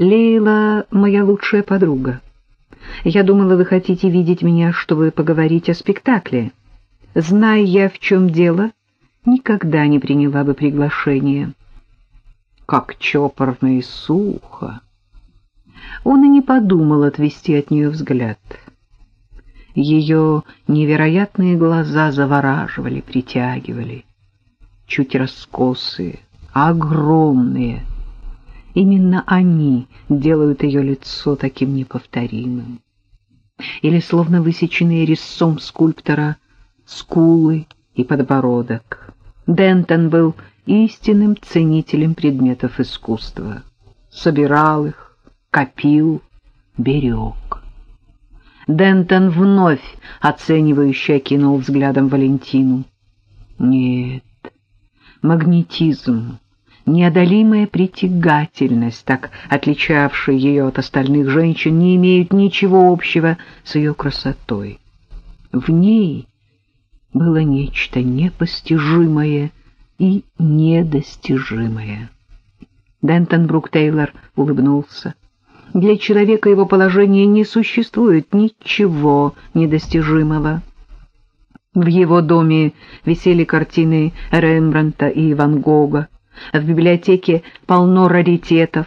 Лейла — моя лучшая подруга. Я думала, вы хотите видеть меня, чтобы поговорить о спектакле. Зная я, в чем дело, никогда не приняла бы приглашение. Как чопорно и сухо. Он и не подумал отвести от нее взгляд. Ее невероятные глаза завораживали, притягивали. Чуть раскосые, огромные. Именно они делают ее лицо таким неповторимым. Или словно высеченные резцом скульптора скулы и подбородок. Дентон был истинным ценителем предметов искусства. Собирал их, копил, берег. Дентон вновь оценивающе окинул взглядом Валентину. Нет, магнетизм, неодолимая притягательность, так отличавшая ее от остальных женщин, не имеют ничего общего с ее красотой. В ней было нечто непостижимое и недостижимое. Дентон Брук Тейлор улыбнулся. Для человека его положения не существует ничего недостижимого. В его доме висели картины Рембрандта и Ван Гога. В библиотеке полно раритетов.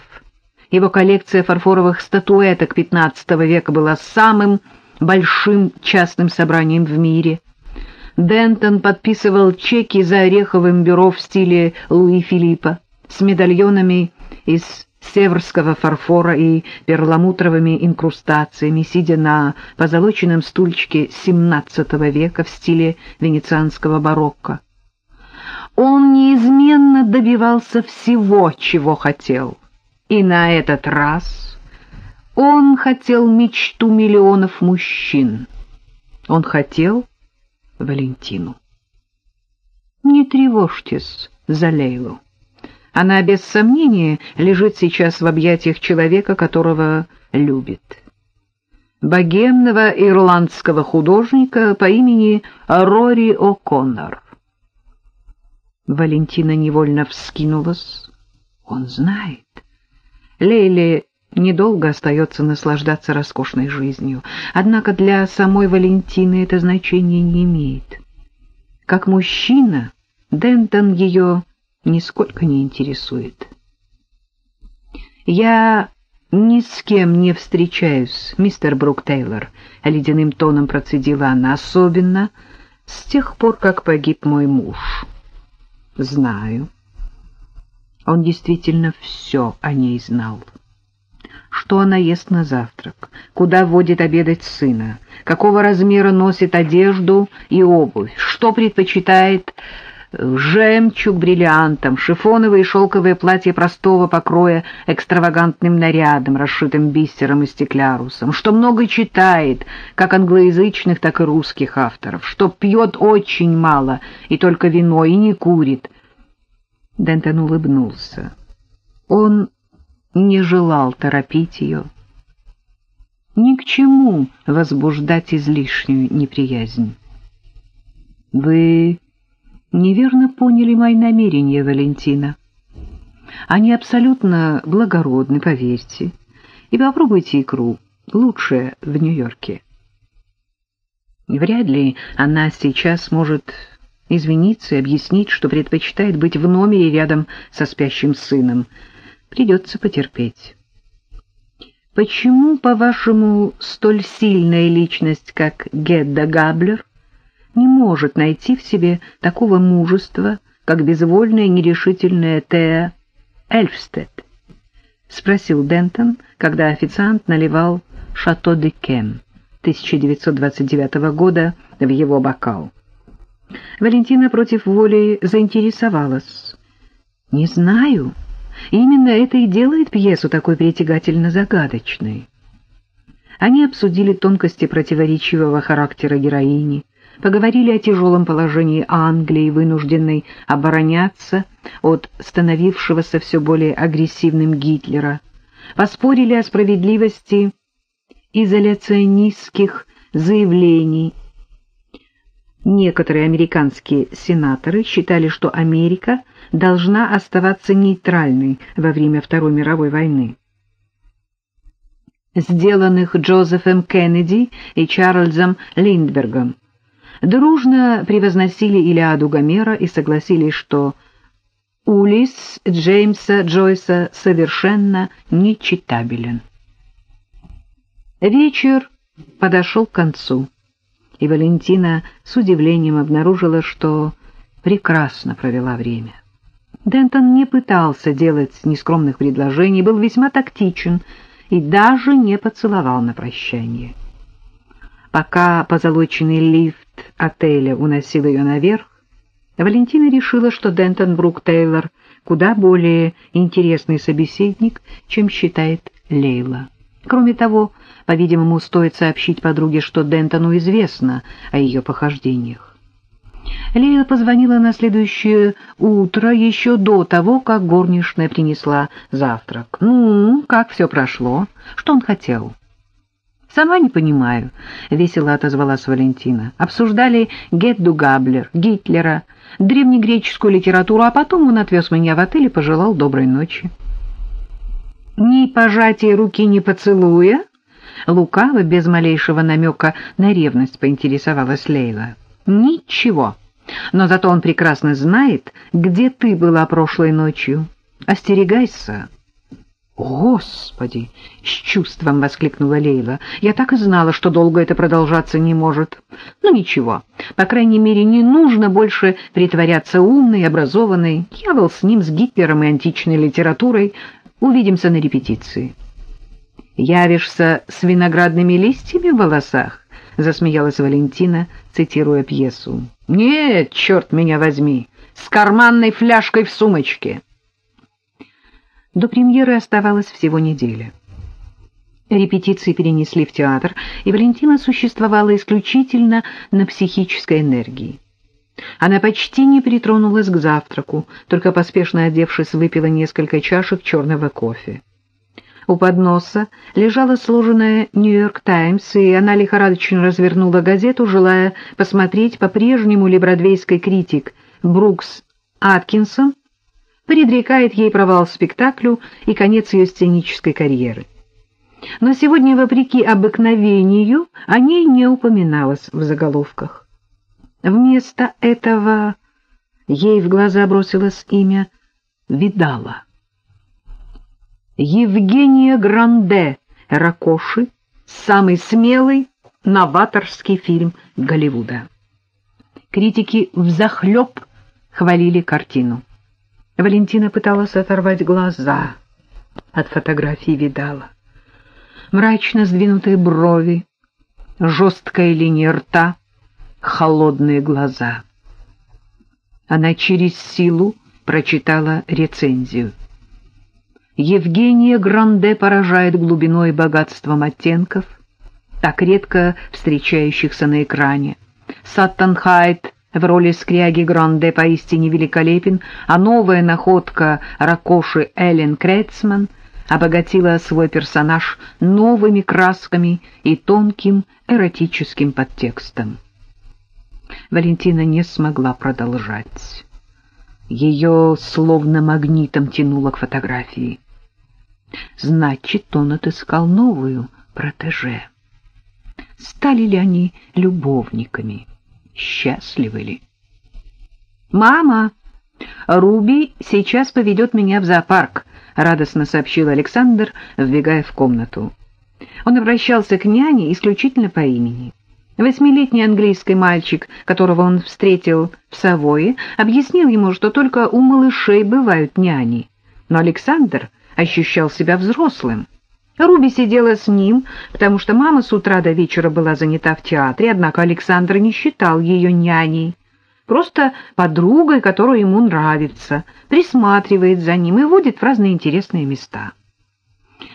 Его коллекция фарфоровых статуэток XV века была самым большим частным собранием в мире. Дентон подписывал чеки за ореховым бюро в стиле Луи Филиппа с медальонами из северского фарфора и перламутровыми инкрустациями, сидя на позолоченном стульчике XVII века в стиле венецианского барокко. Он неизменно добивался всего, чего хотел. И на этот раз он хотел мечту миллионов мужчин. Он хотел Валентину. Не тревожьтесь за Лейлу. Она без сомнения лежит сейчас в объятиях человека, которого любит. Богемного ирландского художника по имени Рори О'Коннор. Валентина невольно вскинулась. Он знает. Лейле недолго остается наслаждаться роскошной жизнью. Однако для самой Валентины это значение не имеет. Как мужчина, Дентон ее нисколько не интересует. «Я ни с кем не встречаюсь, мистер Брук Тейлор», — ледяным тоном процедила она, — «особенно с тех пор, как погиб мой муж». «Знаю». Он действительно все о ней знал. Что она ест на завтрак, куда водит обедать сына, какого размера носит одежду и обувь, что предпочитает жемчуг бриллиантом, шифоновые и шелковые платья простого покроя экстравагантным нарядом, расшитым бисером и стеклярусом, что много читает, как англоязычных, так и русских авторов, что пьет очень мало и только вино, и не курит. Дентон улыбнулся. Он не желал торопить ее. Ни к чему возбуждать излишнюю неприязнь. «Вы неверно поняли мои намерения, Валентина. Они абсолютно благородны, поверьте. И попробуйте икру, лучшее в Нью-Йорке. Вряд ли она сейчас может извиниться и объяснить, что предпочитает быть в номере рядом со спящим сыном. Придется потерпеть. Почему, по-вашему, столь сильная личность, как Гедда Габлер, не может найти в себе такого мужества, как безвольная нерешительная Теа Эльфстед? — спросил Дентон, когда официант наливал «Шато де Кем» 1929 года в его бокал. Валентина против воли заинтересовалась. «Не знаю. Именно это и делает пьесу такой притягательно загадочной». Они обсудили тонкости противоречивого характера героини, поговорили о тяжелом положении Англии, вынужденной обороняться от становившегося все более агрессивным Гитлера, поспорили о справедливости изоляционистских заявлений. Некоторые американские сенаторы считали, что Америка должна оставаться нейтральной во время Второй мировой войны. сделанных Джозефом Кеннеди и Чарльзом Линдбергом, дружно превозносили Илиаду Гомера и согласились, что Улис Джеймса Джойса совершенно нечитабелен. Вечер подошел к концу, и Валентина с удивлением обнаружила, что прекрасно провела время. Дентон не пытался делать нескромных предложений, был весьма тактичен и даже не поцеловал на прощание. Пока позолоченный лифт отеля уносил ее наверх, Валентина решила, что Дентон Брук Тейлор куда более интересный собеседник, чем считает Лейла. Кроме того, по-видимому, стоит сообщить подруге, что Дентону известно о ее похождениях. Лейла позвонила на следующее утро, еще до того, как горничная принесла завтрак. «Ну, как все прошло? Что он хотел?» «Сама не понимаю», — весело отозвалась Валентина. «Обсуждали Гетду Габлер, Гитлера, древнегреческую литературу, а потом он отвез меня в отель и пожелал доброй ночи». «Ни пожатия руки, ни поцелуя?» Лукаво, без малейшего намека на ревность, поинтересовалась Лейла. «Ничего. Но зато он прекрасно знает, где ты была прошлой ночью. Остерегайся». «Господи!» — с чувством воскликнула Лейла. «Я так и знала, что долго это продолжаться не может. Ну ничего, по крайней мере, не нужно больше притворяться умной, образованной. Я был с ним, с Гитлером и античной литературой. Увидимся на репетиции». «Явишься с виноградными листьями в волосах?» — засмеялась Валентина, цитируя пьесу. «Нет, черт меня возьми, с карманной фляжкой в сумочке». До премьеры оставалось всего неделя. Репетиции перенесли в театр, и Валентина существовала исключительно на психической энергии. Она почти не притронулась к завтраку, только поспешно одевшись, выпила несколько чашек черного кофе. У подноса лежала сложенная «Нью-Йорк Таймс», и она лихорадочно развернула газету, желая посмотреть, по-прежнему ли бродвейский критик Брукс Аткинсон предрекает ей провал спектаклю и конец ее сценической карьеры. Но сегодня, вопреки обыкновению, о ней не упоминалось в заголовках. Вместо этого ей в глаза бросилось имя Видала. Евгения Гранде «Ракоши» — самый смелый новаторский фильм Голливуда. Критики взахлеб хвалили картину. Валентина пыталась оторвать глаза от фотографии видала. Мрачно сдвинутые брови, жесткая линия рта, холодные глаза. Она через силу прочитала рецензию. Евгения Гранде поражает глубиной и богатством оттенков, так редко встречающихся на экране. Саттон Хайт в роли скряги Гранде поистине великолепен, а новая находка Ракоши Эллен Крецман обогатила свой персонаж новыми красками и тонким эротическим подтекстом. Валентина не смогла продолжать. Ее словно магнитом тянуло к фотографии. Значит, он отыскал новую протеже. Стали ли они любовниками? Счастливы ли. «Мама, Руби сейчас поведет меня в зоопарк», — радостно сообщил Александр, вбегая в комнату. Он обращался к няне исключительно по имени. Восьмилетний английский мальчик, которого он встретил в Савое, объяснил ему, что только у малышей бывают няни. Но Александр ощущал себя взрослым. Руби сидела с ним, потому что мама с утра до вечера была занята в театре, однако Александр не считал ее няней, просто подругой, которая ему нравится, присматривает за ним и водит в разные интересные места.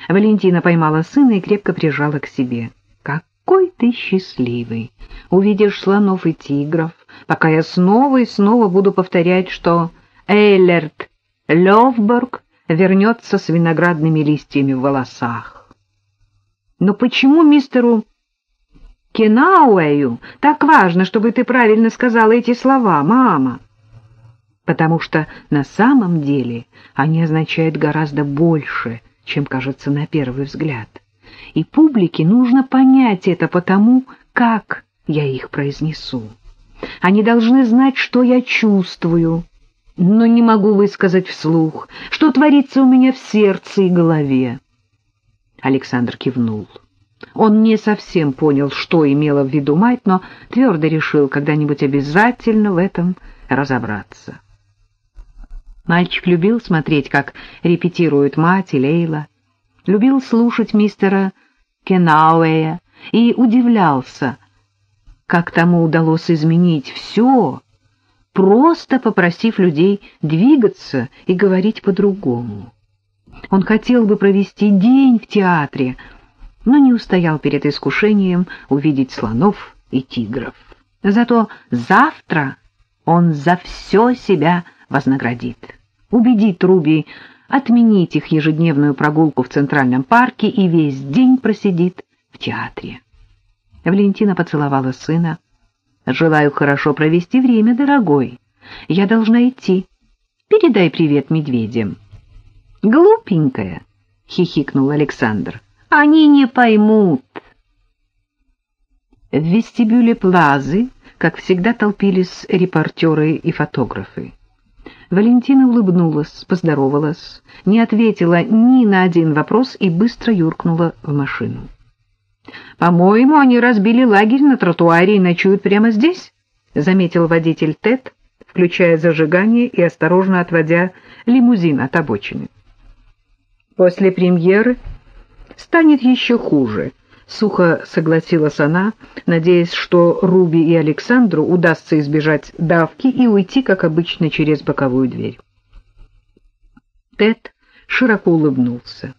Валентина поймала сына и крепко прижала к себе. «Какой ты счастливый! Увидишь слонов и тигров, пока я снова и снова буду повторять, что Эйлерт Левборг вернется с виноградными листьями в волосах. Но почему мистеру Кенауэю так важно, чтобы ты правильно сказала эти слова, мама? Потому что на самом деле они означают гораздо больше, чем кажется на первый взгляд. и публике нужно понять это потому, как я их произнесу. Они должны знать, что я чувствую, но не могу высказать вслух, что творится у меня в сердце и голове. Александр кивнул. Он не совсем понял, что имела в виду мать, но твердо решил когда-нибудь обязательно в этом разобраться. Мальчик любил смотреть, как репетируют мать и Лейла, любил слушать мистера Кенауэя и удивлялся, как тому удалось изменить все, просто попросив людей двигаться и говорить по-другому. Он хотел бы провести день в театре, но не устоял перед искушением увидеть слонов и тигров. Зато завтра он за все себя вознаградит. Убедит Руби отменить их ежедневную прогулку в Центральном парке и весь день просидит в театре. Валентина поцеловала сына. «Желаю хорошо провести время, дорогой. Я должна идти. Передай привет медведям». «Глупенькая», — хихикнул Александр. «Они не поймут». В вестибюле Плазы, как всегда, толпились репортеры и фотографы. Валентина улыбнулась, поздоровалась, не ответила ни на один вопрос и быстро юркнула в машину. «По-моему, они разбили лагерь на тротуаре и ночуют прямо здесь», — заметил водитель Тед, включая зажигание и осторожно отводя лимузин от обочины. «После премьеры станет еще хуже», — сухо согласилась она, надеясь, что Руби и Александру удастся избежать давки и уйти, как обычно, через боковую дверь. Тед широко улыбнулся.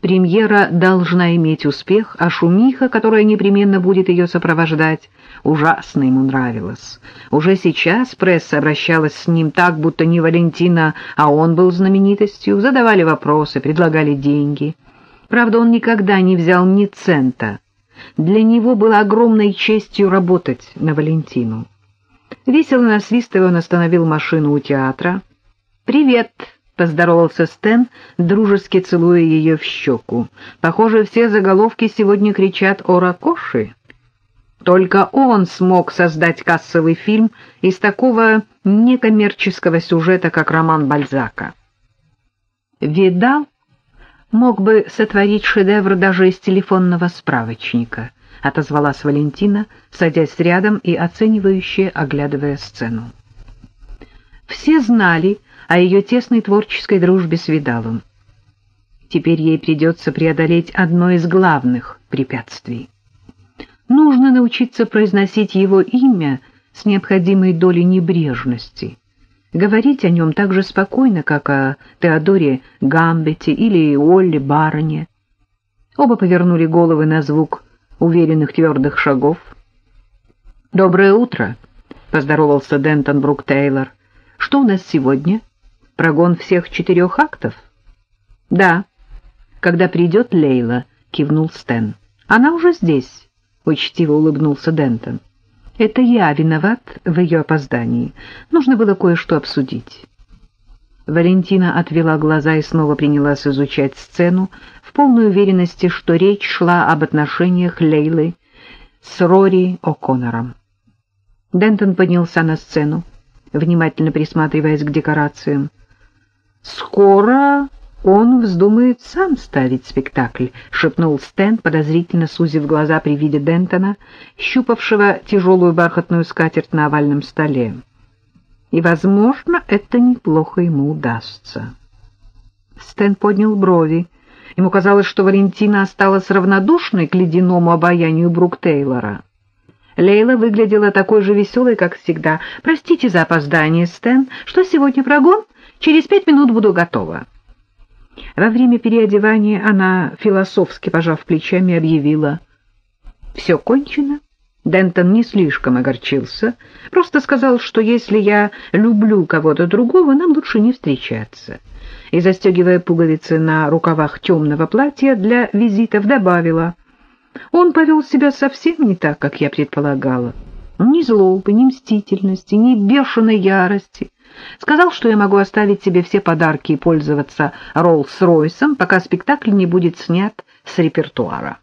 Премьера должна иметь успех, а шумиха, которая непременно будет ее сопровождать, ужасно ему нравилась. Уже сейчас пресса обращалась с ним так, будто не Валентина, а он был знаменитостью, задавали вопросы, предлагали деньги. Правда, он никогда не взял ни цента. Для него было огромной честью работать на Валентину. Весело насвистывая, он остановил машину у театра. «Привет!» Поздоровался Стэн, дружески целуя ее в щеку. Похоже, все заголовки сегодня кричат о Ракоши. Только он смог создать кассовый фильм из такого некоммерческого сюжета, как роман Бальзака. Видал, мог бы сотворить шедевр даже из телефонного справочника, отозвалась Валентина, садясь рядом и оценивающе оглядывая сцену. Все знали, о ее тесной творческой дружбе с Видалом. Теперь ей придется преодолеть одно из главных препятствий. Нужно научиться произносить его имя с необходимой долей небрежности, говорить о нем так же спокойно, как о Теодоре Гамбете или Олле Бароне. Оба повернули головы на звук уверенных твердых шагов. «Доброе утро!» — поздоровался Дентон Брук Тейлор. «Что у нас сегодня?» Прогон всех четырех актов? — Да. Когда придет Лейла, — кивнул Стэн. — Она уже здесь, — учтиво улыбнулся Дентон. — Это я виноват в ее опоздании. Нужно было кое-что обсудить. Валентина отвела глаза и снова принялась изучать сцену в полной уверенности, что речь шла об отношениях Лейлы с Рори О'Коннором. Дентон поднялся на сцену, внимательно присматриваясь к декорациям. «Скоро он вздумает сам ставить спектакль», — шепнул Стэн, подозрительно сузив глаза при виде Дентона, щупавшего тяжелую бархатную скатерть на овальном столе. «И, возможно, это неплохо ему удастся». Стэн поднял брови. Ему казалось, что Валентина осталась равнодушной к ледяному обаянию Брук Тейлора. Лейла выглядела такой же веселой, как всегда. «Простите за опоздание, Стэн. Что сегодня прогон?» Через пять минут буду готова». Во время переодевания она, философски пожав плечами, объявила «Все кончено». Дентон не слишком огорчился, просто сказал, что если я люблю кого-то другого, нам лучше не встречаться. И, застегивая пуговицы на рукавах темного платья для визитов, добавила «Он повел себя совсем не так, как я предполагала. Ни злобы, ни мстительности, ни бешеной ярости». Сказал, что я могу оставить себе все подарки и пользоваться Роллс-Ройсом, пока спектакль не будет снят с репертуара.